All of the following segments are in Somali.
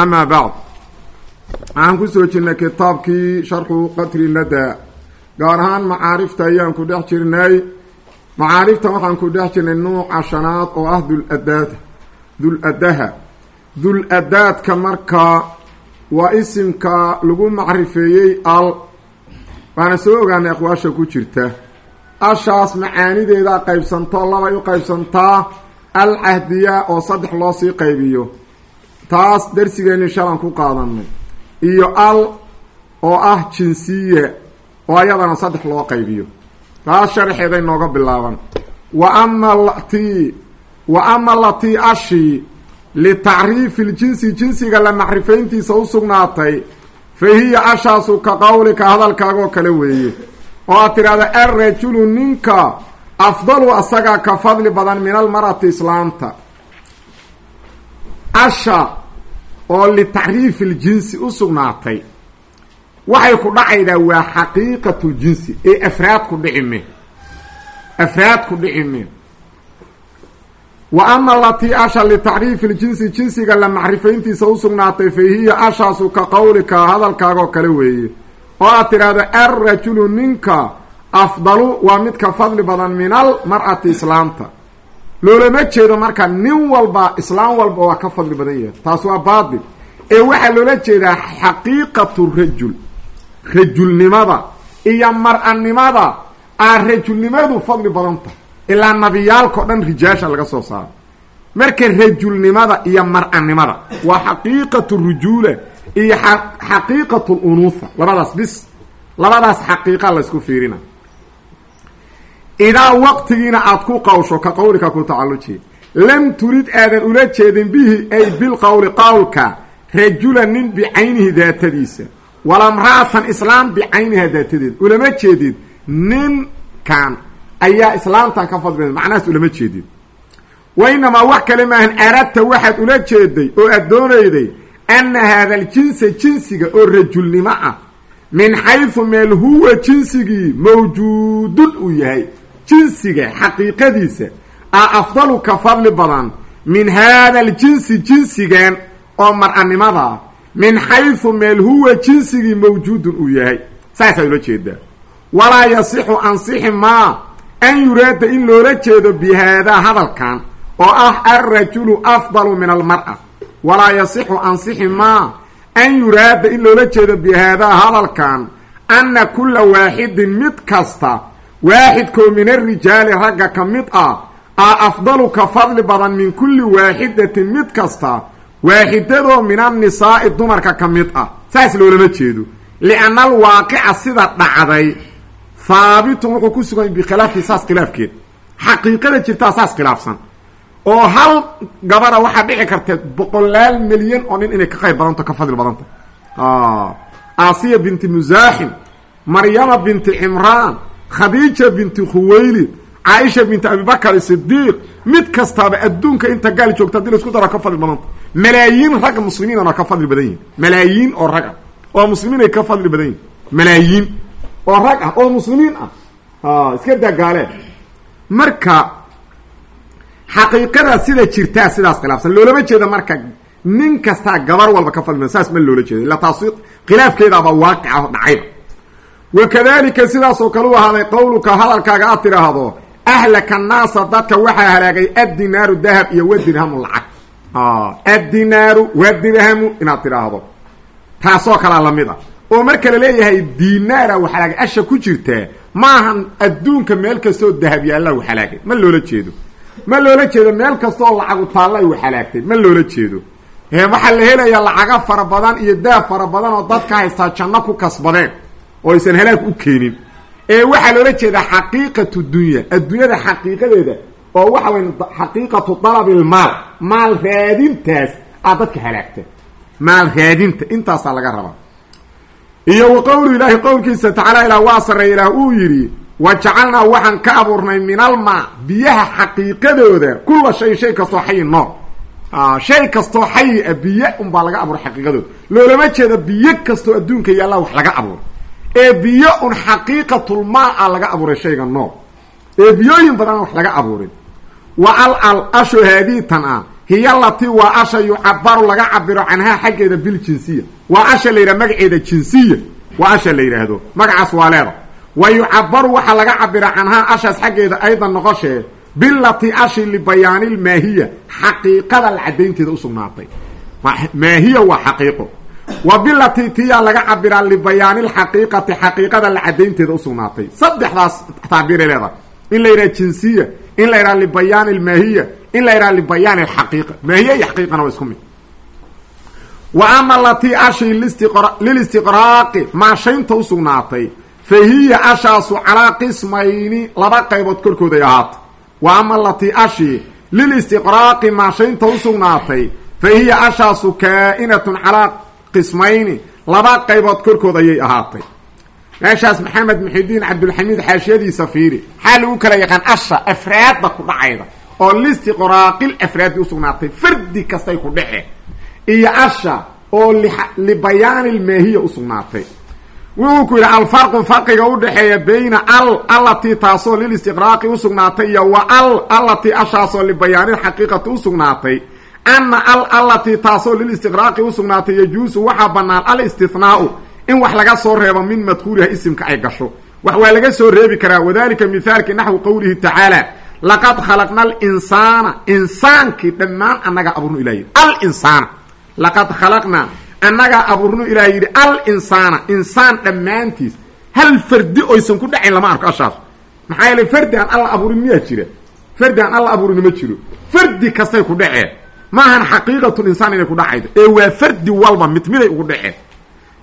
amaa bacd waxaan ku soo jirnay kitaabkii sharxu qatri nadaa gaar ahaan macaarifta ayaan ku dhex jirnay macaarifta waxaan ku dhex jirnay nuuca shanaad oo ah duladaad dul-adaha dul-adaadka markaa waa isimka lagu macrifeeyey al waana soo ogaanay aqwaasha ku jirta ashaas macaanideedaa qaybsanto labay u qaybsantaa al cahdiya oo saddex loo qaybiyo taas darsigeenii shalan ku qaadanay iyo al oo ah jinsiya oo ayadana saddex loo qaybiyo. Taas sharaxeeday nooga bilaaban. Wa ama latii wa ama latii ashii litacriifi ljinsi jinsiga la macrifayntiisa u sugnaatay fa hiya ashaasu ka qowlika hadalkaagoo kale weeye. Oo aad tidhahda alrajulu ninka afdalu asagaa ka fadli badan min almarati islaamta asha oo litacriifi ljinsi u sugnaatay waxay ku dhacaydaa waa xaqiiqatu ljinsi ee afraad ku dhici me. Afraad ku dhici me. Wa ama latii asha litacriifi ljinsi jinsiga la macrifayntiisa u sugnaatay fa hiya ashaasu ka qowlika hadalkaagoo kale weeye oo aad tidhaahdo alrajulu ninka afdalu waa mid ka fadli badan min almar'ati islaamta loolama jeedo marka nin walba islaam walba waa ka fadli badan yahay. Taas waa baatil. Ee waxaa loola jeedaa xaqiiqatu rajul. Rajulnimada iyo mar-animada aa rajulnimadu fadli badan tahay. Ilaa nabiyaalkao dhan rijaasha laga soo saaro. Marka rajulnimada iyo mar-animada waa xaqiiqatu rujuula iyo xaqiiqatu lunuutha labadaas bis labadaas xaqiiqa laysku fiirina idaa waqtigiina aada ku qawsho ka qowlika ku tacalluji. Lam turid aadan ula jeedin bihi ay bilqowli qowlka rajulan nin bicaynihi daatadiisa. Walamra'atan islaam bicayniha daatadeeda ulama jeedid ninkan ayaa islaamtan ka fadli macnahaas ulama jeedid. Wa inamaa wax kale maahan aradta waxaad ula jeeday oo aad doonayday ana haada aljinsa jinsiga oo rajulnimo ah min xaysu meel huwa jinsigii mawjuudun uu yahay jinsiga xaqiiqadiisa a afdalu ka fadli badan min haada aljinsi jinsigan oo mar-animada ah min xaysu meel huwa jinsigii mawjuudun uu yahay. Saasaa ula jeedaa walaa yasixu ansixi maa an yuraada in loola jeedo bi haadaa hadalkan oo ah alrajulu afdalu min almar'a walaa yasixu ansixi maa an yuraada in loola jeedo bi haadaa hadalkan anna kulla waaxidin mid kasta waaxidkoo min arijaali ragga ka mid ah aa afdalu ka fadli badan min kulli waaxidatin mid kasta waaxidadoo min annisaa'i dumarka ka mid ah. Saas loolama jeedo. Lianna alwaaqica sida dhacday haabitun wuxuu ku sugan bikhilaafi saas khilaafkeed. Xaqiiqada jirtaa saas khilaafsan. Oo hal gabara waxaa dhici karta boqolaal milyan oo nin inay ka qayb badanto ka fadli badanta asiya binti musaaxim maryama binti cimraan khadiija binti khuwaylid caaisha binti abibakar sidiiq mid kastaaba adduunka inta gaal joogta haddii la isku daro ka fadli badanta malaayiin ragga muslimiinana ka fadli badan yihiin malaayiin oo rag ah oo muslimiinay ka fadli badan yihiin malaayiin oo rag ah oo muslimiin ah. Iska daa gaalee marka xaqiiqada sida jirtaa sidaas khilaafsan. Loolama jeeda marka nin kastaa gabar walba ka fadli badan. Saas ma loola jeeda illa taas khilaafkeedaaba waaqica dhacayba wakadalika sidaasoo kale u ahaaday qowluka hadalkaaga aad tidhaahdo ahlaka annaasa dadka waxaa halaagay addinaaru dahab iyo wadirhamu lacag. Addinaaru wadirhamu inaad tidhaahdo. Taasoo kalea la mid a. Oo marka la leeyahay dinaara wax halaagay asha ku jirtaa maahan adduunka meel kastaoo dahab yaalla wax halaagay. Ma loola jeedo. Ma loola jeedo meel kastaoo lacagu taalla ay wax halaagtay. Ma loola jeedo. Waxaa la helayaa lacaga fara badan iyo dahab fara badan oo dadka haystaa janno ku kasbadeen oo aysan halaag u keenin. Ee waxaa loola jeedaa xaqiiqatu dunya adduunyada xaqiiqadeeda oo waxa weya xaqiiqatu dalabi lmaal maal raadintaas aad dadka halaagta maal raadinta intaasaa laga rabaa iyo wa qowlu ilaahi qowlkiisa tacaala ilaah waa sarreey ilaah uu yidhi wa jacalnaa waxaan ka abuurnay min almaa biyaha xaqiiqadooda kulla shay shay kastoo xayi nool shay kastoo xayi a biyo unbaa laga abuuray xaqiiqadooda loolama jeeda biyo kastoo adduunka yaallaa wax laga abuuray ee biyo un xaqiiqatulmaa laga abuuray shayga nool ee biyooyin badan wax laga abuurin wa al al asho haadii tan ah hiya lati waa asha yucabaru laga cabiro canhaa xaggeeda biljinsiya waa asha la yidhaha magaceeda jinsiya. Waa asha la yidhaahdo. Magacaas waa leeda wa yucabaru waxaa laga cabira canhaa ashaas xaggeeda aydan noqoshee bilati ashi libayaanilmaahiya xaqiiqada la cadaynteeda usugnaatay maahiya waa xaqiiqo wa bilati tiyaa laga cabiraa libayaanilxaqiiqati xaqiiqada la cadaynteeda usugnaatay saddexdaas tacbiiray leedahay in la yidhaha jinsiya in la yidhaha libayaan ilmaahiya in la yidhaha libayaan alxaqiiqa maahiya iyo xaqiiqana waa isku mid. Wa ama latii ashii lilistiqraaqi maashaynta usugnaatay fa hiya ashaasu calaa qismayni laba qaybood korkooday ahaatay. Wa ama latii ashii lilistiqraaqi maashaynta usugnaatay fa hiya ashaasu kaa'inatun qismayni. Laba qaybood korkood ayay ahaatay. Meeshaas maxamed muxidiin cabdulxamiid xaashiyadiisa fiiri. Maxaa lagu kala yaqaan asha afraadda ku dhacayda oo listiqraaqil afraadi usugnaatay fardi kastay ku dhace iyo asha oo libayaanilmaahiya usugnaatay wuxuu ku yidhi alfarqu farqiga udhaxeeya bayna al allatii taasoo lilistiqraaqi usugnaatay iyo wa al allatii ashaasoo libayaanilxaqiiqati usugnaatay ana al allatii taasoo lilistiqraaqi usugnaatay yajuusu waxaa bannaan alistihnaau in wax laga soo reebo min madkuuriha isimka ay gasho wax waa laga soo reebi karaa wadalika mithaalki naxwi qowlihi tacaala laqad khalaqna alinsaana insaankii dhammaan annagaa abuurnu ilah yidhi alinsaana laqad khalaqnaa annagaa abuurnu ilah yidhi alinsaana insaan dhammaantiis hal fardi oysan ku dhacayn lama arko ashaas maxaa yeele fardi aan alla abuurin miyaa jira fardi aan alla abuurin ma jiro fardi kastay ku dhaceen maahan xaqiiqatun insaan inay ku dhacaydo. Ee waa fardi walba mid miday ugu dhaceen.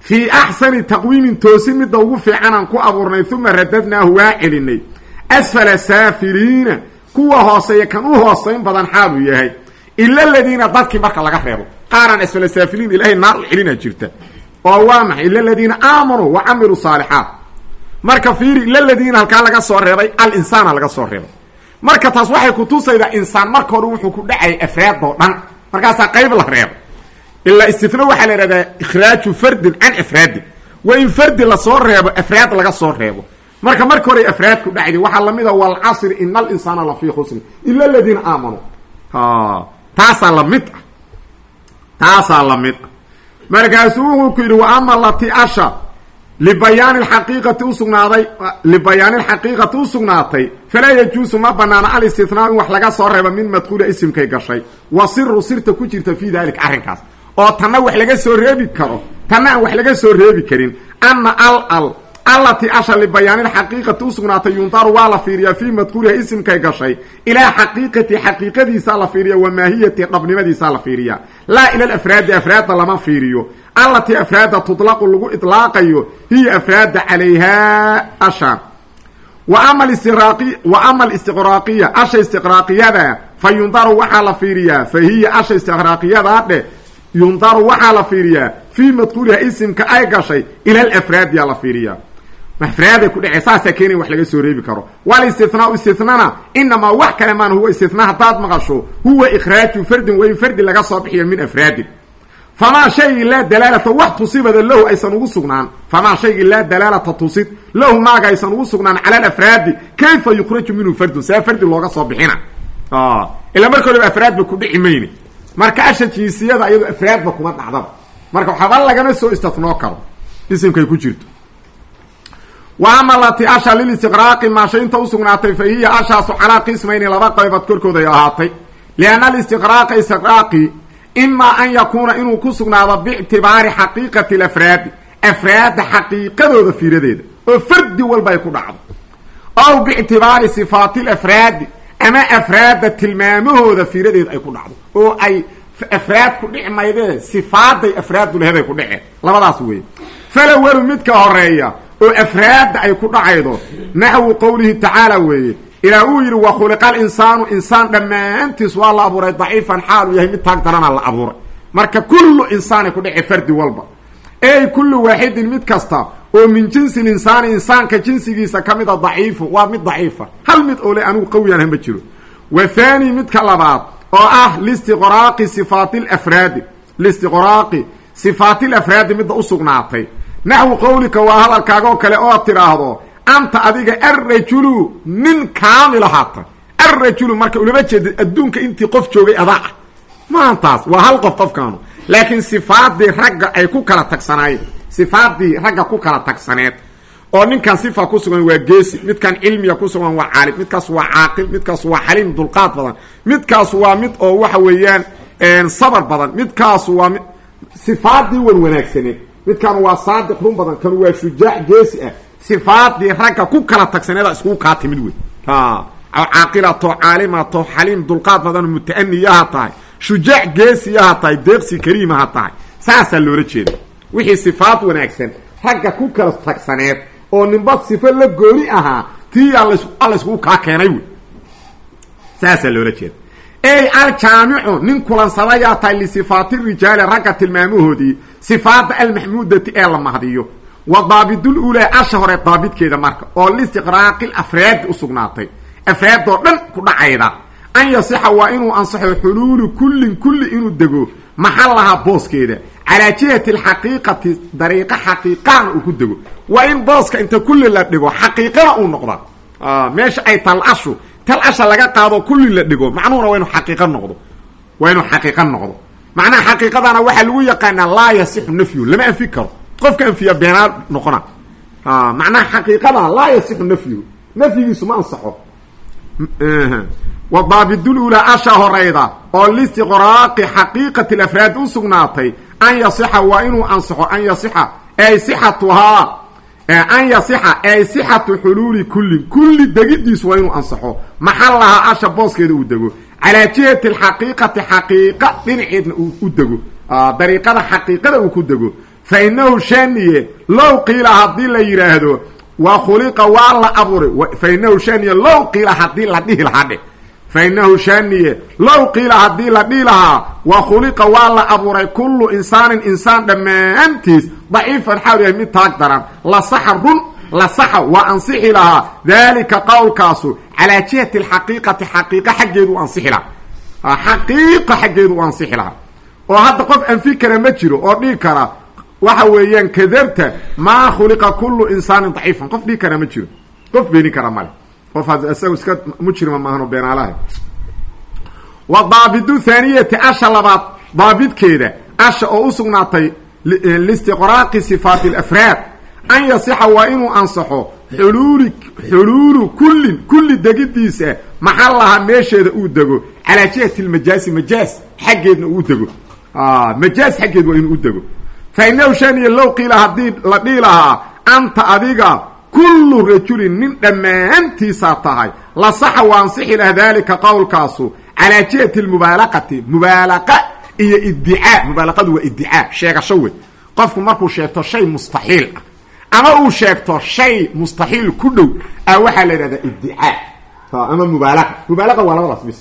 Fii axsani taqwiimin toosin midda ugu fiicanaan ku abuurnay uma radadnaahu waa celinay. Asfala saafiliina kuwa hooseeya kan u hoosayn badan xaaluu yahay. Ila aladiina dadkii marka laga reebo. Qaaraan asfala saafiliin ilaahay naar u celina jirta. Oo waa maxay? Ila aladiina aamanuu wa camiluu saalixaat marka fiiri ila aladiina halkaa laga soo reebay alinsaana laga soo reebay marka taas waxay kutusaydaa insaan marka hore wuxuu ku dhacayay afraadoo dhan. Markaasaa qayb la reebo. Ilaa istina waxaa la ihahdaa ikhraaju fardin can afraadin waa in fardi la soo reebo afraad laga soo reebo. Marka marka hore afraad ku dhacday waxaa lamida walcasri ina alinsaana lafii khusrin. Ila aladiina aamanuu taasaa la mid ah. Taasaa la mid ah. Markaasuu wuxuu ku yidhi wa ama lati libayaani xaqiiqati usugnaaday libayaani lxaqiiqati usugnaatay falaa yajuusu ma banaana alistihnaau in wax laga soo reebo min madkuula isimkay gashay wa siru sirta ku jirta fii dalika arrinkaas oo tanna wax laga soo reebi karo tanna aan wax laga soo reebi karin ana al al allatii asha libayaanilxaqiiqati usugnaatay yundaru waa la fiiriyaa fii madkuuriha isimkay gashay ilaa xaqiiqati xaqiiqadiisaa la fiiriya wa maahiyati dhabnimadiisaa la fiiriya laa ila alafraadi lama fiiriyo allatii afraadda tudlaqu lagu idlaaqayo hiya afraadda calayhaa asha wa ama wa alistiqraaqiya asha istiqraaqiyada fa yundaru waxaa la fiiriyaa fa hiya asha istiqraaqiyada dhe yundaru waxaa la fiiriyaa fii madkuuriha isimka ay gashay ila alafraadiyaa la fiiriyaa afraaday ku dhece saasaa keenay wax laga soo reebi karo walistinaa istinana inamaa wax kale maan huwa istina haddaad maqasho huwa ikhraaju fardin waa in fardi laga soo bixiyo min afraadin famaa shaygii laa dalaalata wax tusibada lahu aysan ugu sugnaan famaa shaygii laa dalaalata tusid lahu maaga aysan ugu sugnaan cala alafraadi kayfa yukraju minhu fardun saa fardi looga soo bixina ilaa marka oleba afraadba ku dhici mayne marka asha jinsiyada ayado afraadba kuma dhacdaba marka waxaba lagama soo istatnoo karo isimkay ku jirto wa ama lati asha lilistiqraaqi maashaynta usugnaatay fa hiya ashaasu calaa qismayni laba qaybood korkooday ahaatay lianna alistiqraaqa imaa an yakuuna inuu ku sugnaado biictibaari xaqiiqati alafraadi afraadda xaqiiqadooda fiiradeeda oo fardi walba ay ku dhacdo. Ow biictibaari sifaati lafraadi ama afraadda tilmaamahooda fiiradeeda ay ku dhacdo oo ay afraad ku dhici maydee sifaaday afraaddu leheday ku dhaceen labadaas weeye. Falawalu midka horreeya oo afraadda ay ku dhacaydo naxwu qowlihi tacaala weeye ilaa uu yidhi wa khuliqa alinsaanu insaan dhammaantiis waa la abuuray daciifan xaal uu yahay mid taag darana la abuuray. Marka kullu insaani ku dhici fardi walba. Ey kullu waaxidin mid kasta oo min jinsi linsaani insaanka jinsigiisa ka mida daciifu waa mid daciifa. Hal mid oo le anigu qawiyaan hama jiro. Wa thani midka labaad oo ah listiqraaqi sifaati lafraadi listiqraaqi sifaati lafraadi midda usugnaatay naxwu qowlika waa hadalkaagoo kale oo tidhaahdo anta adiga arrajulu nin kaamil ahaata arrajulu marka ulama jeedid adduunka intii qof joogay adaa. Ah maantaas waa hal qof qofkaanu. Laakiin sifaadii ragga ay ku kala tagsanaayeen. Sifaadii ragga ku kala tagsaneed. Oo ninkan sifa ku sugan waa geesi midkan cilmiga ku sugan waa caalim midkaas waa caaqil midkaas waa xaliim dulqaad badan. Midkaas waa mid oo waxa weeyaan sabar badan. Midkaas waa mid sifaadii wan wanaagsaneed midkan waa saadiq run badan. Kan waa shujaac geesi ah sifaadii ragga ku kala tagsaneeda iskugu kaa timid wey caaqilato caalimato xaliim dulqaad badan muta'aniyaha tahay shujaac geesiyaha tahay deeqsi kariimaha tahay. Saasaa loola jeeda wixii sifaad wanaagsan ragga ku kala tagsaneed oo ninba sifo la gooni ahaa tii alla iskugu kaa keenay wey saasaa loola jeeda ey aljaamicu nin kulansadayaa tahay lisifaati rijaali ragga tilmaamahoodii sifaada almaxmuudati ee la mahdiyo wa daabidul ulaa asha hore daabidkeeda marka oo listiqraaqi afraadi usugnaatay afraadoo dhan ku dhacayda. An yasixa waa inuu ansaxo xuluulu kullin kulli inuu dego maxallaha booskeeda. Calaa jihati alxaqiiqati dariiqa xaqiiqaana uu ku dego. Waa in booska inta kulli la dhigo xaqiiqana uu noqda. Meesha ay tal ashu tal asha laga qaado kulli la dhigo macnuhuna waa inu xaqiiqa noqdo. Waa inuu xaqiiqa noqdo. Macnaha xaqiiqadana waxaa lagu yaqaanaa laa yasixu nafyu lama anfi karo qofka anfiya beenaa noqona. Macnaha xaqiiqada laa yasixu nafyuhu nafyigiisu ma ansaxo. Wa daabidululaa asha horayda oo listiqraaqi xaqiiqati lafraad u sugnaatay an yasixa waa inuu ansaxo an yasixa ay sixatuhaa an yasixa ay sixatu xuluuli kullin kulli degidiisu waa inuu ansaxo. Maxallaha asha booskeeda uu dego. Calaa jihati alxaqiiqati xaqiiqa dhinaceedna u dego. Dariiqada xaqiiqada uu ku dego fa inahu shaniye low qiila haddii la yidhaahdo wa khuliqa waa la abuuray fa inahu shaniye low qiila haddii la dhihi lahaa dhe fa inahu shaniye low qiila haddii la dhihi lahaa wa khuliqa waa la abuuray kullu insaanin insaan dhammaantiis daciifan xaal yahay mid taag daran la saxa run la saxa waa ansixi lahaa daalika qowlkaasu calaa jihati alxaqiiqati xaqiiqa xaggeedu u ansixi lahaa xaqiiqa xaggeedu u ansixi lahaa oo hadda qof anfi kara ma jiro oo dhihi kara waxa weeyaan kadabta maa khuliqa kullu insaanin daciifan. Qof dhihi kara ma jiro. Qof beeni kara male. Qof isaga iska mujrima maahano beenaalaha wa daabidu thaaniyati asha labaad daabidkeeda asha oo u sugnaatay listiqraaqi sifaati alafraad an yasixa waa inuu ansaxo xuluuli xuluulu kullin kulli degidiisa maxallaha meesheeda uu dego. Calaa jihati lmajaasi majaas xaggeedna uu dego. Majaas xaggeed waa inuu u dego fa inahu shaniya low qiila haddii la dhihi lahaa anta adiga kullu rajulin nin dhammaantiisaa tahay. La saxa waa ansixi lah daalika qowlkaasu calaa jihati lmubaalaqati mubaalaqa iyo iddicaa mubaalaqadu waa iddicaa sheegasho wey qofku markuu sheegto shay mustaxiil ah ama uu sheegto shay mustaxiil ku dhow ah waxaa la yidhahdaa iddicaa ama mubaalaqa mubaalaqa waa labadaas bis.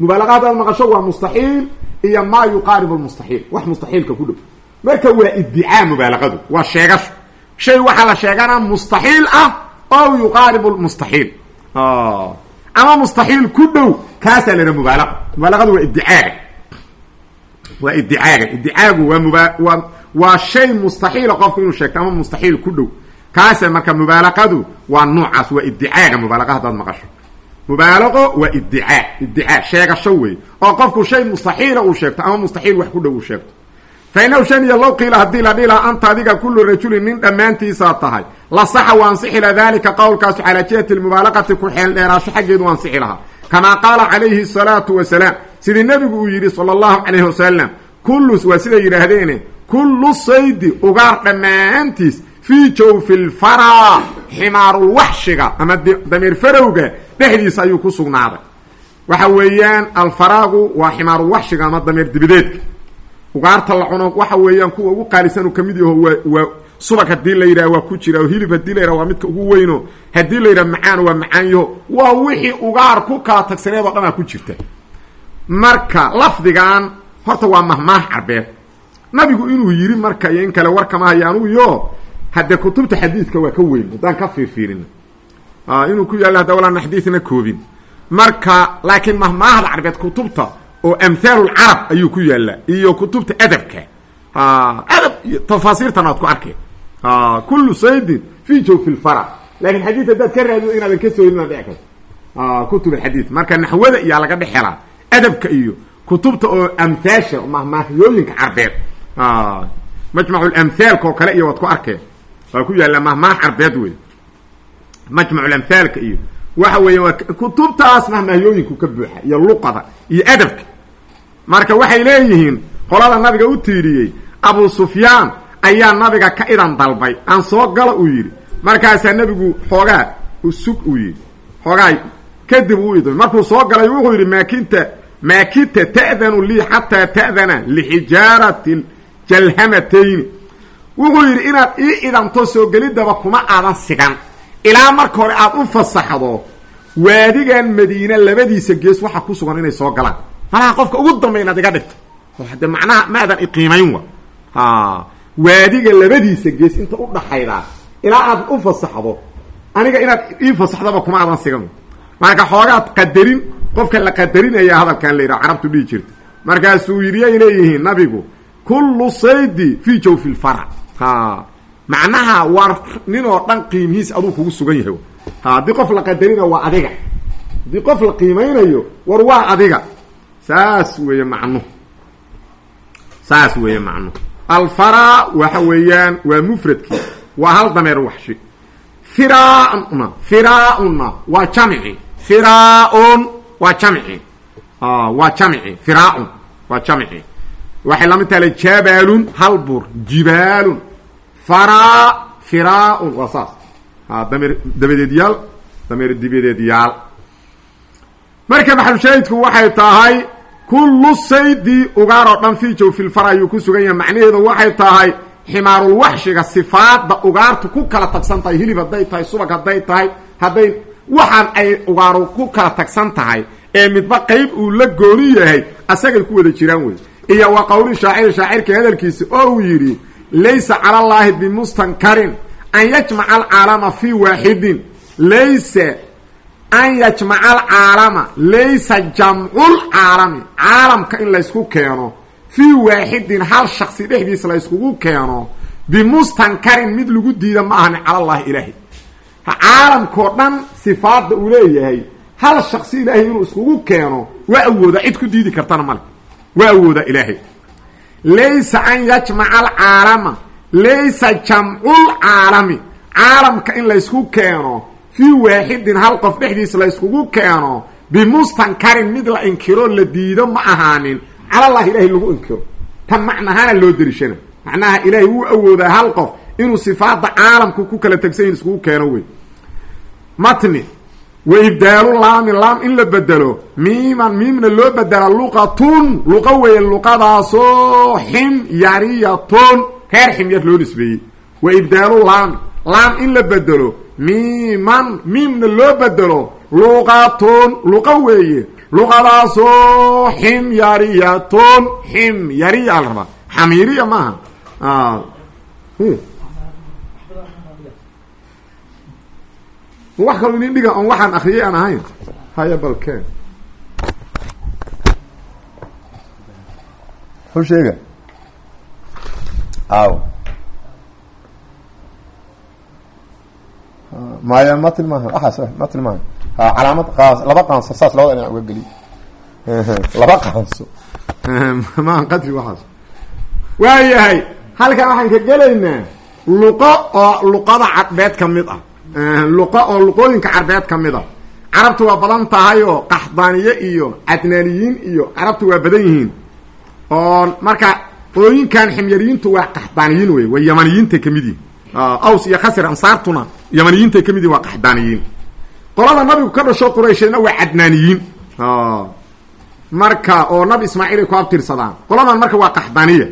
Mubaalaqa haddaad maqasho waa mustaxiil iyo maa yuqaaribu lmustaxiil wax mustaxiilka ku dhow marka waa iddicaa mubaalaqadu waa sheegasho shay waxaa la sheeganaa mustaxiil ah oo yuqaaribu lmustaxiil ama mustaxiil ku dhow kaasaa la yidhaha mubaalaqa mubaalaqadu waa iddicaaga waa iddicaaga iddicaagu waa muba waa waa shay mustaxiila qofku inuu sheegto ama mustaxiil ku dhow. Kaasa marka mubaalaqadu waa noocaas waa iddicaaga mubaalaqa haddaad maqasho. Mubaalaqo waa iddicaa iddicaa sheegasho wey oo qofku shay mustaxiila uu sheegto ama mustaxiil wax ku dhow uu sheegto fa inahu shaniya low qiila haddii la dhihi lahaa anta adiga kullu rajulin nin dhammaantiisaa tahay la saxa waa ansixi laha dalika qowlkaasu calaa jihati lmubaalaqati ku xeel dheeraasho xaggeedu ansixi lahaa kamaa qaala calayhi salaatu wasalaam sidii nebigu uu yidhi sala allahu calayhi wasalam kullu waa siday yidhaahdeene kullu saydi ugaar dhammaantiis fii jawfi lfaraa ximaarulwaxshiga ama damiir farowga dhexdiisa ayuu ku sugnaaday waxa weeyaan alfaraagu waa ximaarulwaxshiga ama damiir dibideedka ugaarta la cuno waxa weeyaan kuwa ugu qaalisan uu ka mid yaho waa waa subag haddii la yidhaha waa ku jira oo hilib haddii la waa midka ugu weyno haddii la yidhaha macaan waa macaan yaho waa wixii ugaar ku kala tagsaneed oo dhanaa ku jirta. Marka lafdigan horta waa mahmaah carbeed. Nabigu inuu yiri marka iyo in kale war kama hayo anugu yo haddee kutubta xadiidka waa ka weyn haddaan ka fiirfiirin inuu ku yaallo hadda walaan xadiidna koobin. Marka laakiin mahmaahda carbeed kutubta oo amhaalulcarab ayuu ku yaallaa iyo kutubta adabka. Adab iyo tafaasiirtan waad ku arkay kullu saydin fi jawfi lfara laakiin xadiid haddaad ka raadido inaadan ka soorin aa dhici karto. Kutub alxadiid marka naxwada iyaa laga dhex helaa. Adabka iyo kutubta oo amhaasha mahmaahyooyinka carbeed. Majmacu lamhaalka oo kale iyo waad ku arkeen waa ku yaallaa mahmaah carbeed wey majmacu lamhaalka iyo waxa weeya waa kutubtaas mahmaahyooyinku ka buuxa iyo luqada iyo adabka marka waxay leeyihiin qolada nabiga u tiiriyey abu sufyaan ayaa nabiga ka idan dalbay. Aan soo gala uu yidhi. Markaasaa nebigu xoogaa sug uu yidhi. Xoogaa kadib uu idmay markuu soo galay wuxuu yidhi maakinta maakinta ta'danu lii xataa ta'dana lixijaarati jalhamatayni. Wuxuu yidhi inaad ii idanto soo gelidaba kuma aadan sigan. Ilaa marka hore aad u fasaxdo waadigan madiine labadiisa gees waxaa ku sugan inay soo galaan malaha qofka ugu dambay inaad iga dhigto. Hade macnaha maadan iqiimayn wa waadiga labadiisa gees inta u dhaxaydaa ilaa aad u fasaxdo aniga inaad ii fasaxdaba kuma aadan sigan marka xoogaad qadarin qofka la qadarinaya hadalkan la yidhaha carabtu dhihi jirta markaasuu yidhi yay leeyihiin nabigu kullu saydi fi jawfi lfarac macnaha waa nin oo dhan qiimihiis aduu kugu sugan yahay. Haddii qof la qadarina waa adiga. Haddii qof la qiimaynayo war waa adiga saas weeye macnu saas weeye macnu alfara waxa weeyaan waa mufradkii. Waa hal dameer waxshi. Firaana firauna waa jamci. Firaun waa jamci. Waa jamci. Firaaun waa jamci. Waxay la mid tahay jabalun hal buur. Jibaalun. Fara firaaun waa saas. Dameer dabadeedyaal dameer dibadeedyaal marka maxalushaahidku waxay tahay kullu saydi ugaar oo dhan fi jawfilfar ayuu ku sugan yahay. Macnaheedu waxay tahay ximaarulwaxshiga sifaada ugaartu ku kala tagsan tahay. Hilib hadday tahay subag hadday tahay hadday waxaan ay ugaaru ku kala tagsan tahay ee midba qayb uu la gooni yahay asagay ku wada jiraan wey iyo wa qowli shaacir shaacirka hadalkiisa oo uu yidhi laysa cala allaahi bimustankarin an yajmaca alcaalama fi waaxidin. Laysa an yajmaca alcaalama laysa jamculcaalami caalamka in laysku keeno fii waaxidin hal shaksi dhexdiis layskugu keeno bimustankarin mid lagu diida ma ahani cala allahi ilaahay caalamkao dhan sifaada uu leeyahay hal shaksi ilaahay inuu iskugu keeno waa awooda cid ku diidi kartana male waa awooda ilaahay laysa an yajmaca alcaalama laysa jamculcaalami caalamka in laysku keeno fii waaxidin hal qof dhexdiis layskugu keeno bimustankarin mid la inkiro la diido ma ahaanin. Calallahi ilahay lagu inkiro. Tan macnahaana loo derishana macnaha ilaahay wuu awoodaa hal qof inuu sifaada caalamku ku kala tegsan yahin iskugu keeno wey. Matni wa ibdaalu laami laam in la bedelo miiman miimna loo bedela luqatun luqa weeye luqadaasoo ximyariyatun reer ximyar loo nisbeeyey. Wa ibdaalu laami laam in la bedelo miiman miimna loo bedelo luqatun luqa weeye luqadaasoo ximyariyatun ximyariya la rabaa xamiiriya maaha. Wax kaloo inin dhiga on waxaan akriyay aan ahayn. Haya balkeen. Sheega. Aw maya matil maaha waxaas matil maaha calaamad qaas laba qaanso saas labada inaan uga geliy laba qaanso maaha qadri waxaas. Waayahay halkan waxaan ka gelaynaa luqo oo luqada cadbeed ka mid ah. Luqa oo luqooyinka carbeed ka mid a carabtu waa badan tahay oo qaxdaaniye iyo cadnaaniyiin iyo carabtu waa badan yihiin. Oo marka qolooyinkan ximyariyiintu waa qaxdaaniyiin wey waa yamaniyiintay ka mid yihiin aws iyo khasir ansaartuna yamaniyiintay ka waa qaxdaaniyiin. Qolada nabigu ka dhasho quraysheedna waa cadnaaniyiin. Marka oo nabi ismaaciil ay ku abtirsadaan. Qoladan marka waa qaxdaaniya.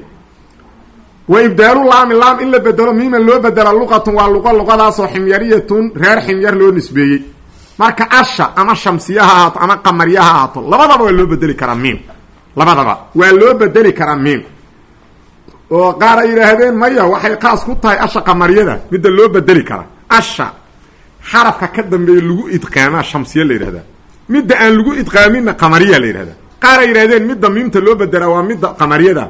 Wa ibdaalu laami laam in la bedelo miiman loo bedela luqatun waa luqo luqadaasoo ximyariyatun reer ximyar loo nisbeeyey. Marka asha ama shamsiya ha ahaato ama qamarya ha ahaato labadaba waa loo bedeli karaa miim. Labadaba waa loo bedeli karaa miim. Oo qaar ay yidhaahdeen maya waxay qaas ku tahay asha qamariyada midda loo bedeli karaa asha xarafka ka dambeeya lagu idqaamaa shamsiya la yidhahdaa midda aan lagu idqaaminna qamariya la yidhahdaa qaar ay yidhahdeen midda miimta loo bedelaa waa midda qamariyada.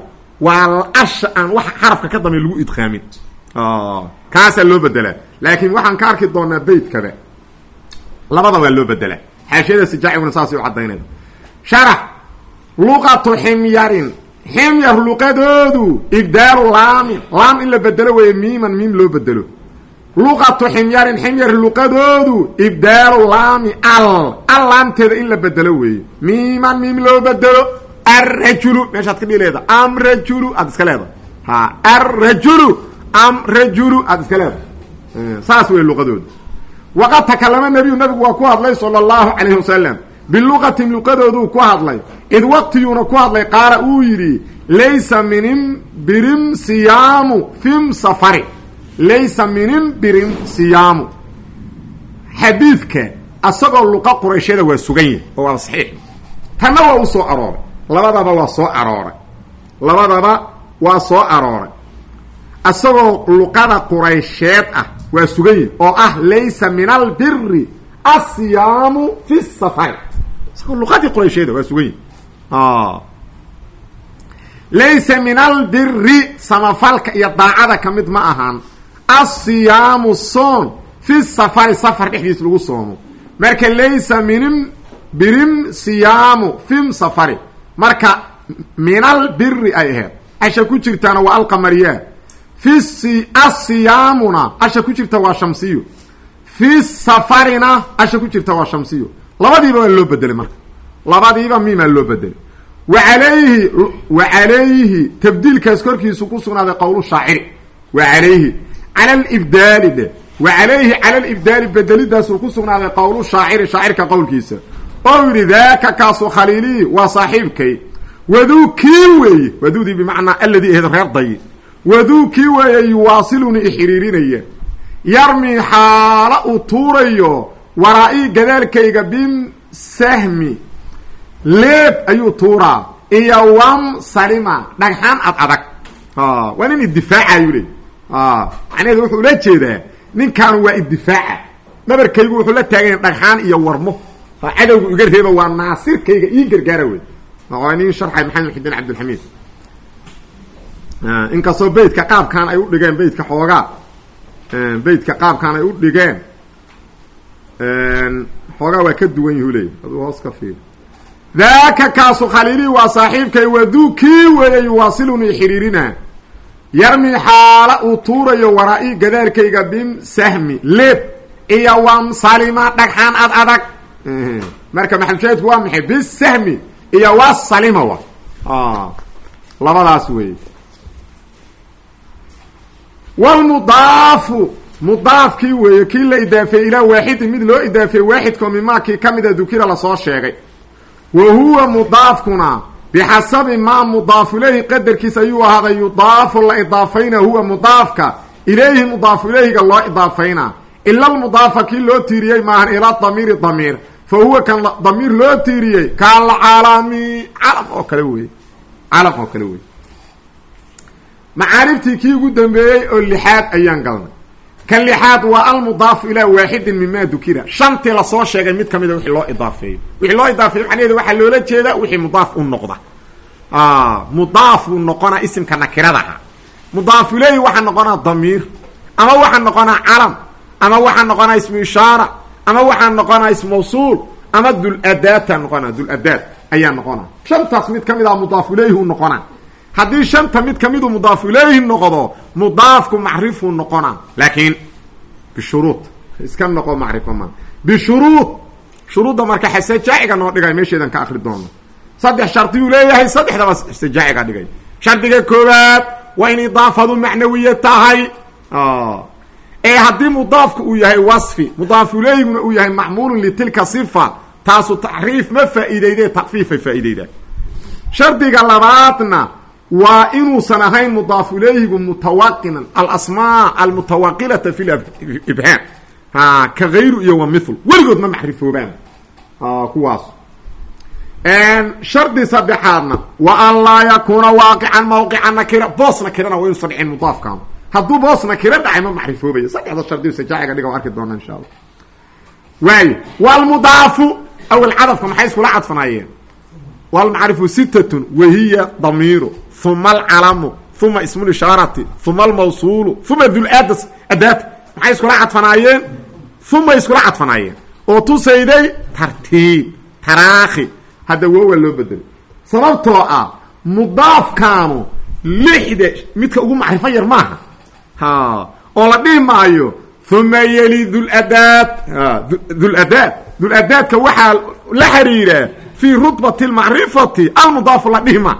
Waa asha aan wax xarafka ka dambeeya lagu idqaamin. Kaasaa loo bedelaa laakiin waxaan ka arki doonaa beytkaba labada waa loo bedelaa xaashiyada sijaaciguna saasay u cadaynayda sharax luqatu ximyarin ximyar luqadoodu ibdaalu laamin laam in la bedelo weeye miiman miim loo bedelo luqatu ximyarin ximyar luqadoodu ibdaalu laami al. Al laamteeda in la bedelo weeye. Miiman miim loo bedelo arrajulu meeshaad ka dhihi leeda am rajulu aad iska leeda ha arrajulu am rajulu aad iska leeda saas wey luqadoodu. Waqad takalama nebiyu nabigu waa ku hadlay sala allahu calayhi wasalam biluqatin luqadooduu ku hadlay. Id waqtiyuuna ku hadlay qaala uu yidhi laysa minin birim siyaamu fim safari laysa minin birim siyaamu. Xadiidka asagoo luqa qurayshada waa sugan yahay oo waa saxiix. Tanna waa u soo arooray. Labadaba waa soo arooray. Labadaba waa soo arooray. Asagoo luqada quraysheed ah waa sugan yahay oo ah laysa min albiri asiyaamu fi safari isagoo luqadii quraysheeda waa sugan yahay. Laysa min albiri samafalka iyo daacada ka mid ma ahaan asiyaamu soon fi safari safar dhexdiis lagu soomo. Marka laysa minin birim siyaamu fim safari. Marka min albiri ay aheyd asha ku jirtaana waa alqamariya fi asiyaamuna asha ku jirta waa shamsiyo fi safarina asha ku jirta waa shamsiyo labadiiba waa loo bedelay marka. Labadiiba miimaa loo bedelay wa alayhi wa calayhi tabdiilkaas korkiisu ku sugnaaday qowlu shaaciri. Wa calayhi cala libdaali dhe wa calayhi cala libdaali bedelidaasuu ku sugnaaday qowlu shaaciri shaacirka qowlkiisa oo yidhi daaka kaasu khaliilii waa saaxiibkay waduu kii weeye waduudii bimacnaa alladii ahayd reer dayi waduu kii weeye yuwaasiluni ixiriirinaya yarmi xaalo uu tuurayo waraa-ii gadaalkayga bim sahmi leeb ayuu tuuraa iyo wam salima dhagxaan ad adag waa nin iddifaaca ayuu leey macnaheedu wuxuu ula jeedaa ninkaanu waa iddifaaca. Nabarkaygu wuxuu la taaganya dhagxaan iyo warmo. Cadowga iga reeba waa naasirkayga ii gargaara wey waa nin sharxay maxamed muxidiin cabdilxamiid inkastoo beytka qaabkan ay u dhigeen beytka xoogaa. Beytka qaabkan ay u dhigeen. Xoogaa waa ka duwan yahu leey aduu hoos ka fiir daaka kaasu khaliilii waa saaxiibkay waduu kii weeye yuwaasiluni xiriirina yarmi xaala uu tuurayo waraa-i gadaalkayga bim sahmi. Leeb iyo wam salima dhagxaan ad adag. Marka maxalushaahidku waa maxay? Bisahmi iyo wa salima wa. Labadaas weeye wlmudaafu mudaafkii weeye kii la idaafeeyey ilaa waaxidin mid loo idaafeeyey waaxidkoo mimaakii ka mida dukira la soo sheegay. Wa huwa mudaafkuna bixasabi maa mudaafu ilayhi qadarkiisa ayuu ahaaday yudaafu la idaafayna huwa mudaafka ilayhi mudaafu ilayhiga loo idaafayna ila almudaafa kii loo tiiriyey maahan ilaa damiiri damiir fa huwa kan damiir loo tiiriyey kaalcaalami calam oo kale wey calam oo kale wey macaariftii kii ugu dambeeyey oo lixaad ayaan galnay kan lixaad waa almudaafu ilaa waaxidin mima dukira. Shantii la soo sheegay mid kamida wixii loo idaafeeyo wixii loo idaafeeyo macnaheedu waxaa loola jeedaa wixii mudaaf u noqda. Mudaaf uu noqonaa isimka nakiradaha mudaaf ilayhi waxaa noqonaa damiir ama waxaa noqonaa calam ama waxaa noqonaa ismu ishaara ama waxaa noqonaa ism mawsuul ama duladaata noqonaa duladaad ayaa noqonaa shantaas mid ka mid a mudaaf ilayhi u noqonaa haddii shanta mid kamiduu mudaaf ilayhi noqdo mudaafku macrifuu noqonaa laakiin bishuruud iska noqo macrifo ma bishuruud shuruudda marka xasajaaciga noo dhigay meesheedan ka akri doono. Saddex shardiyuu leeyahay saddexdaba xasajaaciga dhigay. Shardiga koowaad waa in idaafadu macnawiye tahay. Ee haddii mudaafku uu yahay wasfi mudaaf ilayhiguna uu yahay macmuulun litilka sifa taasu tacriif ma faa'iideyde takfiifay faa'iideydaa shardiga labaadna waa inuusan ahayn mudaaf ilayhigu mutawaqinan alasmaa almutawaqilata fi ibhaam ka hayru iyo wa mithlu. Weligood ma macrifoobaan kuwaas. Shardi saddexaadna wa an laa yakuuna waaqican mawqica nakira. Boos nakirana waa inuusan dhicin mudaafkaanu hadduu boos nakiro dhacay ma macrifoobaya saddexda shardi sajaaciga dhiga o arki doona insha allah. Waayo wlmudaafu awel cadafka maxay iskula cadfanaayeen? Wlmacrifu sitatun wahiya damiiru uma alcalamu uma ismu lishaarati uma almawsuulu uma dulaada adaata maxay iskula cadfanaayeen uma iskula cadfanaayeen oo tusayday tartiib taraakhi hadda wowa loo bedelay sababtoo ah mudaafkaanu lixda midka ugu macrifo yar maaha ha oo la dhihi maayo uma yeli duladaad duladaad duladaadka waxaa la xiriira fii rutbati lmacrifati almudaafu la dhihi ma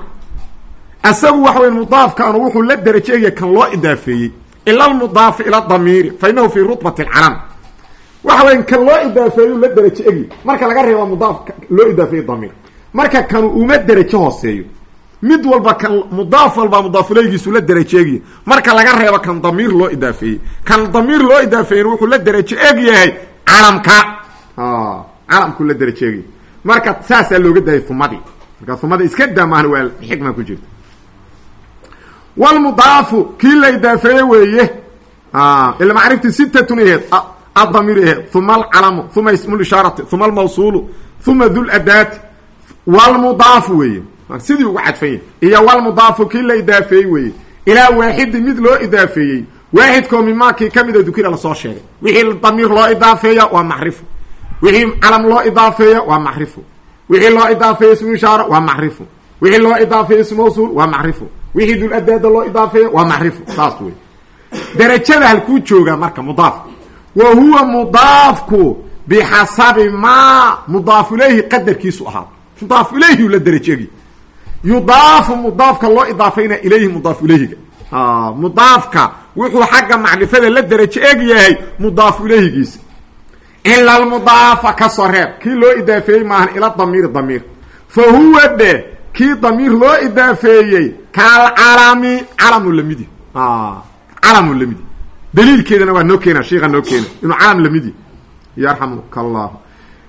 asagu waxa wey mudaafkaanu wuxuu la derajeegaya kan loo idaafeeyey. Ila almudaafi ila damiiri fa inahu rutbati alcalam. Waxa weya kan loo idaafeeyu la derajo egi marka laga reeba mudaaf loo idaafeeye damiir marka kanu uma derajo hooseeyo. Mid walba kan mudaaf walba mudaafuleygiisu la derajo marka laga reebo kan damiir loo idaafeeyey. Kan damiir loo idaafeeyena wuxuu la derajo eg yahay calamka. Calamkuu la derajo marka saasaa looga daayay humadii marka humada iska damaana waa xikma ku jirta wlmudaafu kii la idaafeeye weeye. Ila macrifti sitatun aheed adamiir aheed uma alcalamu uma ismu lishaarati uma almawsuulu uma duladaati wlmudaafu weeye. Sidii ugu cadfan yahy iyo wlmudaafu kii la idaafeeyey weeye. Ilaa waaxidi mid loo idaafeeyey waaxidkoo mimaakii kamida dukira la soo sheegay. Wixii damiir loo idaafeeya waa macrifo wixii calam loo idaafeeya waa macrifo wixii loo idaafeeya ismu ishaara waa macrifo wixii loo idaafeeya ismu mawsuul waa macrifo wixii duladaada loo idaafeeya waa macrifo saas wey derajada halkuu joogaa marka mudaafku wa huwa mudaafku bixasabi maa mudaaf ilayhi qadarkiisu ahaa. Mudaaf ilayhi la derajegi yudaafu mudaafka loo idaafayna ilayhi mudaaf ilayhiga mudaafka wuxuu xagga macrifada la derajo eg yahay mudaaf ilayhigiisa ila almudaafa ka soo reeb kii loo idaafeeyey maahan ila damiiri damiir. Fa huwa dhe kii damiir loo idaafeeyey kaalcalami calamu lamidi calamu lamidi daliilkeedana waa noo keena sheika noo keena inuu calam lamidi yarxamuka allah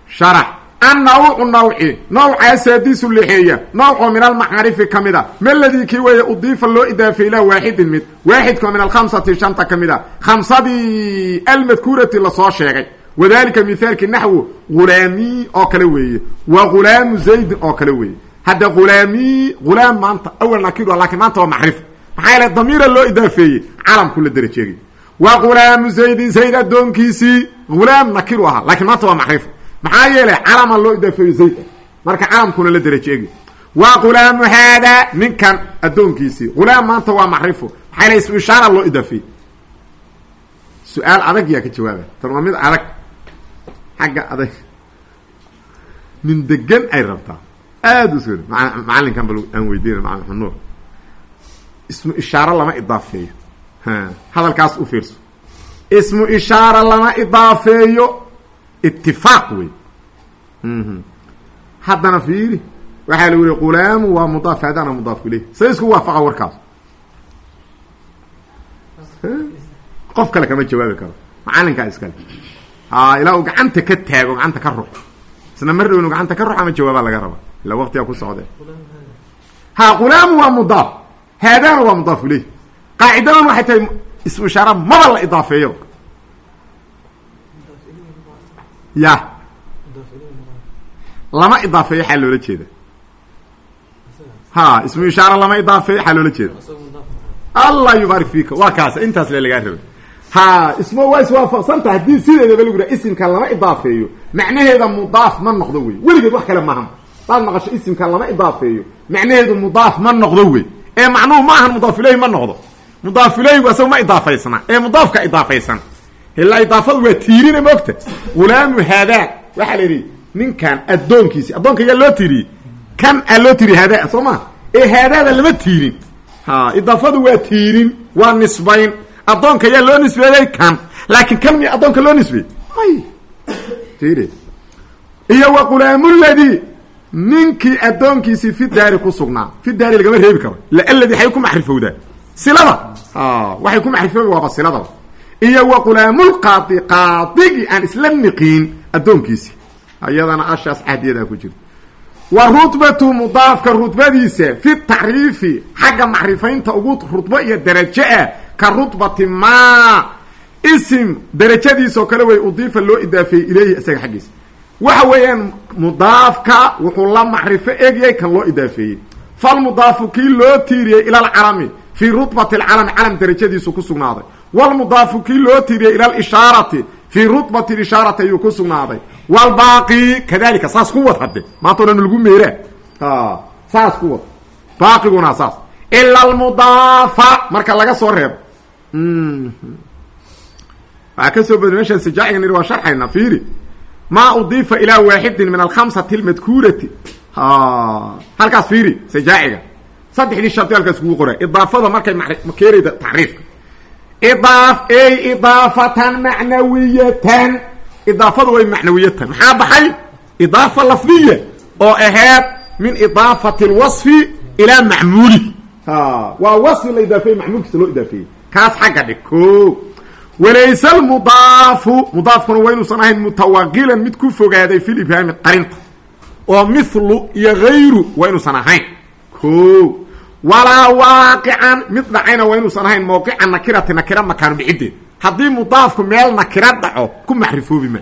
sharax. Annawcu nawci. Nawcaa saadisu lexeeya nawcoo min almacaarifi ka mid a meladii kii weeye udiifa loo idaafeey ilaa waaxidin mid. Waaxidkoo min alkhamsati shanta ka mid a khamsadii almadkuurati la soo sheegay. Wadalika mithaalki naxwu ghulaamii oo kale weeye. Wa ghulaamu zaydin oo kale weeye hadda ghulaamii ghulaam maanta awal nakiru laakiin maanta waa macrif. Maxaa yeele loo idaafeeyey calamku la derajeegay wa ghulaamu zaydin zayd addoonkiisii ghulaam nakiru ahaa lakiin maanta waa macrif. Maxaa calama loo idaafeeyo zayd. Marka calamkuna la derajeegi wa ghulaamu haada ninkan addoonkiisii ghulaam maanta waa macrifo maxaa yeele ismu ishaara loo idaafeeyey. Su'aal adag yaa ka jawaaba tan waa adag. Xagga adag. Min degan ay rabtaa aada us macallinkan bal aan weydiina macalin ismu ishaaro lama idaafeeyo. Hadalkaas u fiirso. Ismu ishaara lama idaafeeyo. Itifaaq wey haddana fiiri waxaa la yihi qulaamu waa mudaaf hadana mudaaf ileyh say isku waafaqa warkaas. Qof kale kama jawaabi karo. Macalinkaa iskale a ilaa uu gacanta ka taago gacanta ka ruxo isna mar dhow inu gacanta ka ruxo ama jawaabaa laga raba ila waqtigaa ku socdee ha qulaamu waa mudaaf. Haadana waa mudaaf ileyh qaacidadan waxay tahay ismu ishaara maba la idaafeeyo. Ya lama idaafeeyo xaa loola jeeda ha ismu ishaara lama idaafeeyo xaa loola jeeda allah yubaarik fika waa kaas. Intaas le lagaa rabay ha ismo waa iswaafaqsanta haddii sideedaba lagu yidhaha isimka lama idaafeeyo. Macnaheeda mudaaf ma noqdo wey. Weligeed wax kale maaha hadaad maqasho isimka lama idaafeeyo. Macnaheedu mudaaf ma noqdo wey. Ee macnuhu ma ahan mudaaf ilayhi ma noqdo. Mudaaf ilayhigu asaga ma idaafaysana. Ee mudaafka idaafaysan. Ilaa idaafadu waa tiirina moogta. Hulaamu haadaa waxaa la yidhi ninkan addoonkiisi. Addoonka yaa loo tiiriyey kan aa loo tiiriy haadaa soo ma ee haadaada lama tiirin. Ha idaafadu waa tiirin waa nisbayn addoonka yaa loo nisbeeyey kan laakiin kan miya addoonka loo nisbeeyey? May iyo wa qulaamuladii ninkii addoonkiisii fi daari ku sugnaa. Fi daari lagama reebi karo. Laladii xay ku maxrifowdaa. Silada. Waxay ku maxrifooda waaba siladaba iyo wa qulaamulqaadi qaadigii aan isla niqiin addoonkiisii. Ayadana ashaas cahdiyadaa ku jirta wa rutbatu mudaafka rutbadiisa fi tacriifi xagga macrifaynta ugu rutbo iyo darajo ah ka rutbati maa. Isim darajadiisoo kale wey udiifa loo idaafeeyey ilayhi isaga xaggiisa. Waxa weeyaan mudaafka wuxuu la macrifo egyay kan loo idaafeeyey. Falmudaafu kii loo tiiriyey ila alcalami fii rutbati alcalami calam darajadiisu ku sugnaaday. Walmudaafu kii loo tiiriyey ila alishaarati fii rutbati ishaarati ayuu ku sugnaaday. Wlbaaqi kadalika saas ku wad hadde. Maanta o dhan lagu meeraa saas ku wad. Baaqiguna saas. Ila almudaafa marka laga soo reebo waxaa ka soo bada meshaan sajaaciga niri waa sharxayna fiiri. Maa udiifa ilaa waaxidin min alkhamsati almadkuurati halkaas fiiri sajaaciga saddexdii shardi halkaas kugu qoray. Idaafada markay makeenayda tacriifka. Idaaf ey idaafatan macnawiyatan. Idaafadu way macnawiyatan. Maxaa baxay? Idaafa lafdiya oo ahayd min idaafati lwasfi ilaa macmuuli. Waa wasfi la idaafeeyey macmuulkiisa loo idaafeeyey kaas xagga dhig ko walayse almudaafu mudaafkuna waa inuusan ahayn mutawaqilan mid ku fogaaday fil ibhaami qarinta. Oo mithlu iyo hayru waa inuusan ahayn. Ko walaa waaqican mid dhacayna waa inuusan ahayn mawqica nakirati nakira makaanu dhicideed haddii mudaafku meel nakira dhaco ku maxrifoobi ma.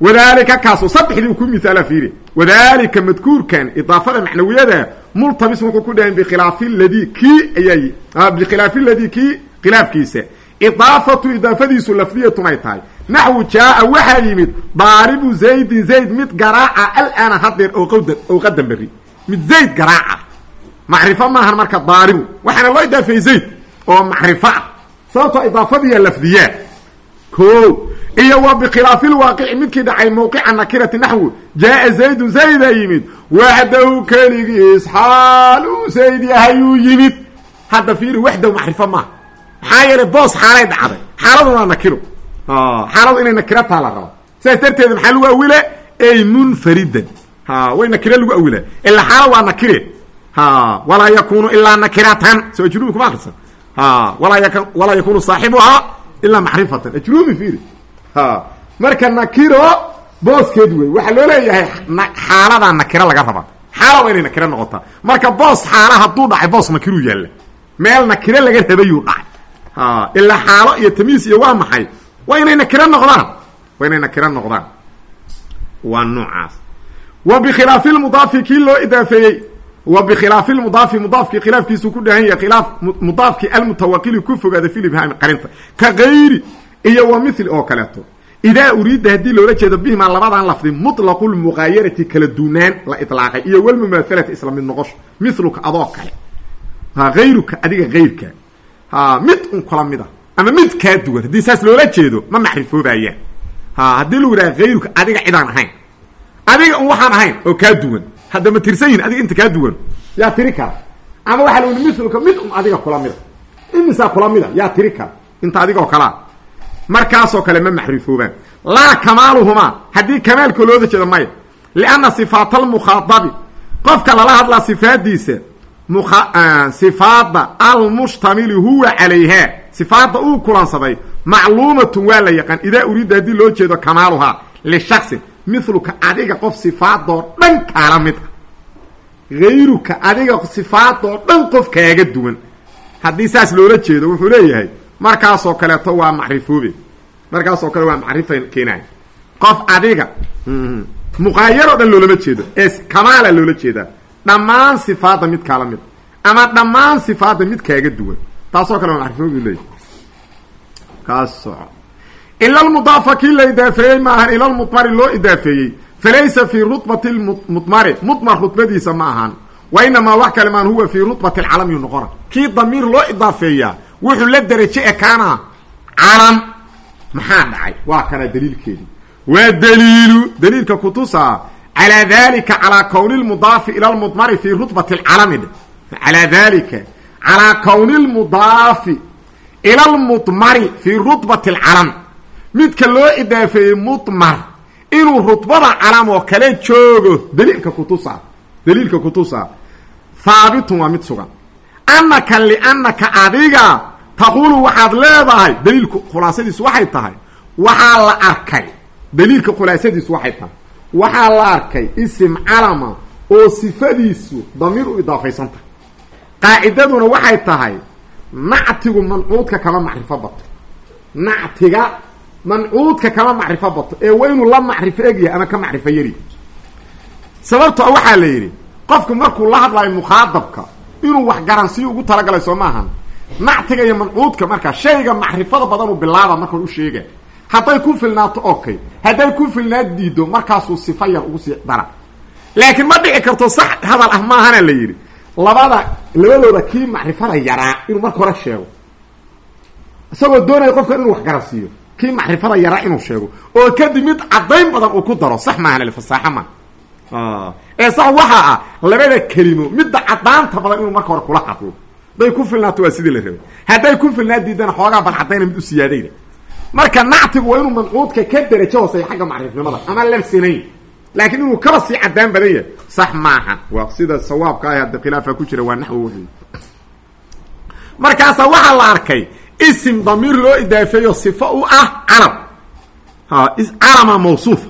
Wadalika kaasoo saddexdii ku mihaala fiiri. Wadalika madkuurkan idaafada macnawiyada multabis wuxuu ku dhahan bikhilaafi ladii kii ayaa bikhilaafi ladii kii khilaafkiisa. Idaafatu idaafadiisu lafdiyatun ay tahay. Naxwu jaaa waxaa yimid daaribu zaydin zayd mid garaaca alaana hadeer oo qadan beri mid zayd garaaca. Macrifo maahan marka daaribu waxaana loo idaafeeyey zayd oo macrifo ah. Sababtoo idaafadiiya lafdiyaa. Ko iyo wa bikhilaafi lwaaqici midkii dhacay mawqica nakirati naxwu jaaa zaydun zaydaa yimid. Waxdahu keligiis xaal uu zayd yahayuu yimid. Hadda fiiri waxdahu macrifo maaha maxaa yeelay boos xaalay dhacday. Xaaladuna waa nakiro. Xaaladu inay nakiro la rabo. Sidaas darteed maxaa lagu awila ey munfaridan. Way nakiro lagu awila ila xaala waa nakire. Walaa yakunu ilaa nakiratan. Soo ajruumi kuma akrisan walaa yakunu saaxibuhaa ilaa macrifatan. Ajruumi fiiri marka nakiro booskeed wey waxaa loo leeyahay xaaladaa nakiro laga rabaa xaala waa inay nakiro noqotaa marka boos xaala hadduu dhacay boos nakiruu yaalla. Meel nakiro laga rabayuu dhacay. Ilaa xaalo iyo tamiis iyo waa maxay? Waa inay nakiro noqdaan. Waa inay nakiro noqdaan. Waa noocaas. Wa bikhilaafi lmudaafi kii loo idaafeeyey. Wa bikhilaafi lmudaafi mudaafkii khilaafkiisuu ku dhahan yahay khilaaf mudaafkii almutawaqili ku fogaada fi libhaami qarinta. Ka kayri iyo wa mithli oo kaleeto. Idaa uriida haddii loola jeedo bihimaa labadan lafdi mutlaqu lmuqaayarati kala duunaan la ilaaqay iyo walmumaahalati isla mid noqosho miluka adoo kale. Hayruka adiga hayrka mid un kula mid a ama mid kaa duwan haddii saas loola jeedo ma macrifoobayaan haddii lagu yidhaha hayruka adiga cidaan ahayn. Adiga un waxaan ahayn oo kaa duwan. Hadda ma tirsan yihiin adiga inta kaa duwan. Yaa tiri kara. Ama waxaa lagu miluka mid un adiga kula mida. Imisaa kula mida? Yaa tiri kara. Inta adigaoo kalaa markaasoo kale ma maxrifoobaan. Laa kamaaluhumaa. Haddii kamaalka looda jeedo maya lianna sifaat almukhaadabi qofka lala hadlaa sifaadiisa sifaada almushtamili huwa calayhaa sifaadda uu kulansaday macluumatun waa la yaqaan. Idaa uriida haddii loo jeedo kamaaluhaa lishaksin miluka adiga qof sifaadoo dhan kaala mid ah. Hayruka adiga sifaadoo dhan qof kaaga duwan. Haddii saas loola jeedo wuxuu leeyahay markaasoo kaleeto waa macrifoobe markaasoo kale waa macrifa keenaay. qof adiga muqaayaroo dhan loolama jeedo. Ee kamaala loola jeedaa. dhammaan sifaadda mid kaala mid. ama dhammaan sifaadda mid kaaga duwan. taasoo kale waa macrifoobe leeyahy kaas soco ila almudaafa kii la idaafeeyey maahan. ila lmudmari loo idaafeeyey. falaysa fii rutbati mudmari mudmar rutbadiisa ma ahaan wa inamaa wax kale maan huwa fii rutbati alcalami noqona. kii damiir loo idaafeeyaa wuxuu la deraje ekaana. Calam maxaa dhacay? Waa kana daliilkeedii. Waa daliilu daliilka kutusaa calaa dalika calaa kowni lmudaafi ila lmudmari fii rutbati alcalami. Dhe calaa dalika calaa kowni lmudaafi ila lmudmari fii rutbati alcalam. Midka loo idaafeeyey mudmar inuu rutbada calam oo kale joogo daliilka kutusaa daliilka kutusaa haabitun waa mid sugan. Annaka liannaka adiga taquulu waxaad leedahay daliilku khulaasadiisu waxay tahay. Waxaa la arkay. Daliilka khulaasadiisu waxay tahay. Waxaa la arkay isim calama oo sifadiisu damiir u idaafaysan tahay. Qaacidaduna waxay tahay nactigu mancuudka kama macrifo bato. Nactiga mancuudka kama macrifo bato. Ee waa inuu la macrifo egyahay ama ka macrifo yari sababto waxaa la yidhi qofku markuu la hadlayo mukhaadabka inuu wax ugu talagalay soo maahan nactiga iyo mancuudka marka shayga macrifada badanuu bilaaba marka u sheega hadday ku filnaato okay. Hadday ku filnaad diido markaasuu sifa yar ugu sii dara. Laakiin ma dhici karto sax hadal ah maahana la yidhi. Labada labadooda kii macrifada yaraa inuu marka hore sheego. Isagoo doonaya qofkan inuu wax garansiiyo kii macrifada yaraa inuu sheego. Oo kadib mid caddayn badan uu ku daro sax maahan fasaaxa ma. Ee sax waxaa ah labada kelimo midda caddaanta badan inuu marka hore kula hadlo hadday ku filnaato waa sidii la rabay. Hadday ku filnaa diidana xoogaa bal caddayna mid u siyaadayda marka nactigu waa inuu mancuudka ka derajo hooseeya xagga macrifnimada ama labsinayn laakiin inuu kaba sii caddaan badan yahay sax maaha. Waa sida sawaabka ah hadda khilaafa ku jira waa naxwi wey markaasa waxaa la arkay isim damiir loo idaafeeyo sifo u ah calam. Ha calama mawsuufa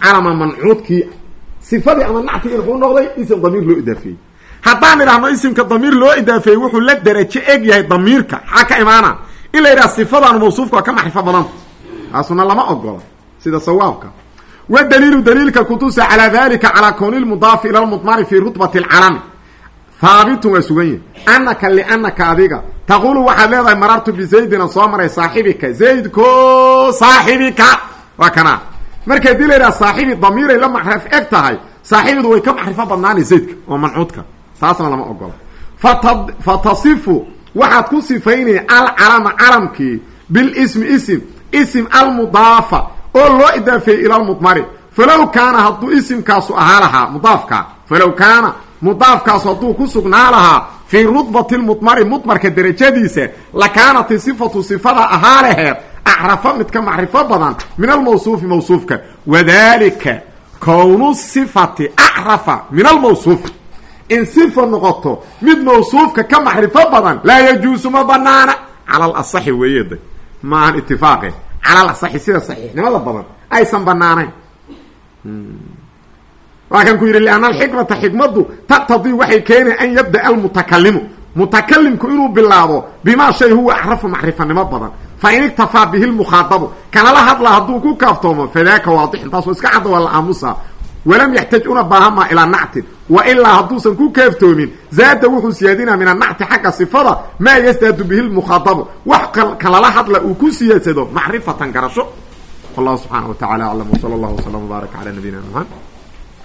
calama mancuudkii sifadii ama nactigii wuxuu noqday isim damiir loo idaafeeyey haddaan idhaahno isimka damiir loo idaafeeyey wuxuu la derajo eg yahay damiirka. Xaa ka imaana? In la yidhaha sifadan mawsuufka waa ka macrifo badanta taasuna lama ogola sida sawaabka. Wa daliilka kutusa calaa dalika calaa kowni lmudaafi ila lmudmari fi rutbati alcalami haabitun waa sugan yahi anaka lianaka adiga. Taqulu waxaad leedahay marartu bizaydina soo maray saaxibika. Zaydko saaxibika! Waa kana. Markay dii la yidhaha saaxibi damiiray la macrif eg tahay saaxibidu way ka macrifo badnaanay zaydka oo mancuudka taasna lama ogola. Fata fatasifu waxaad ku sifaynaya alcalama calamkii bilismi isim isim almudaafa oo loo idaafeeyey ila lmudmari falow kaana hadduu isimkaasu ahaa lahaa mudaafka falow kaana mudaafkaasu hadduu ku sugnaa lahaa fii rudbati lmudmari mudmarka derajadiisa lakaanati sifatu sifada ahaa laheed acrafa mid ka macrifo badan min almawsuufi mawsuufka. Wadalika kownu sifati acrafa min almawsuufi in sifa noqoto mid mawsuufka ka macrifo badan laa yajuusu ma banaana cala alasaxi weeyeda maahan itifaaqe cala alasaxi sida saxiixnimada badan aysan banaanayn waa kan ku yidhi lianna alxikmata xikmaddu taqtadii waxay keenay an yabda'a almutakalimu mutakalimku inuu bilaabo bimaa shay huwa acrafu macrifanimo badan. Fa in iktafaa bihi lmukhaadabu kanala hadla hadduu ku kaaftoomo fadaaka waadixin taas oo iska cadda waa la aamusa walam yaxtaj una baahama ilaa nactin wa ilaa hadduusan ku kaaftoomin zaada wuxuu siyaadinaa min anacti xagga sifada maa yasdaadu bihi lmukhaadabu wax kalala hadla uu ku siyaadsado macrifatan garasho. Wallahu subxaana wa tacala aclam wsala allahu wslam wbaarak cala nabiyina muxamed